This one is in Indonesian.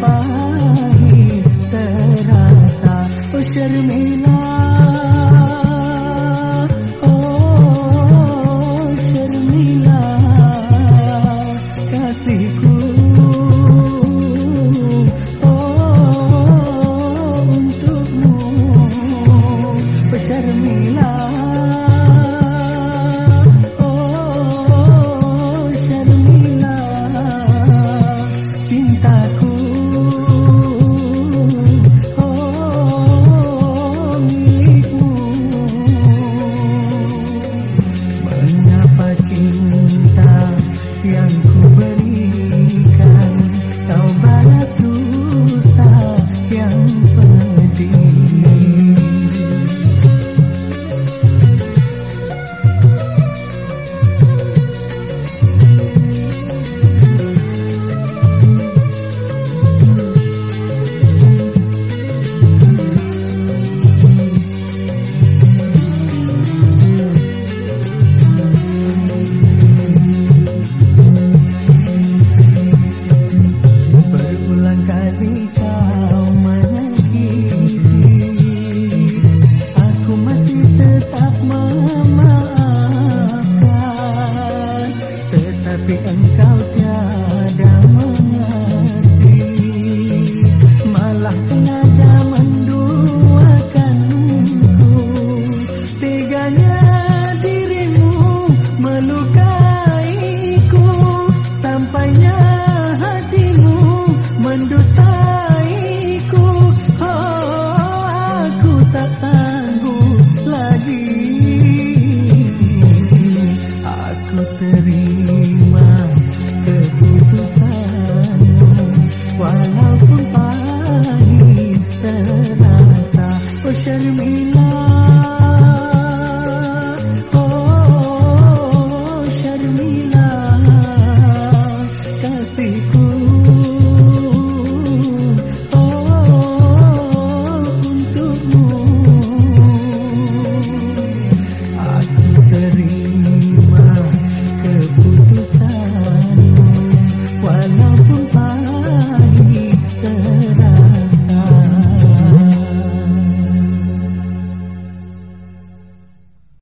pahit terasa oh oh Sharmila kasihku. Oh untukmu oh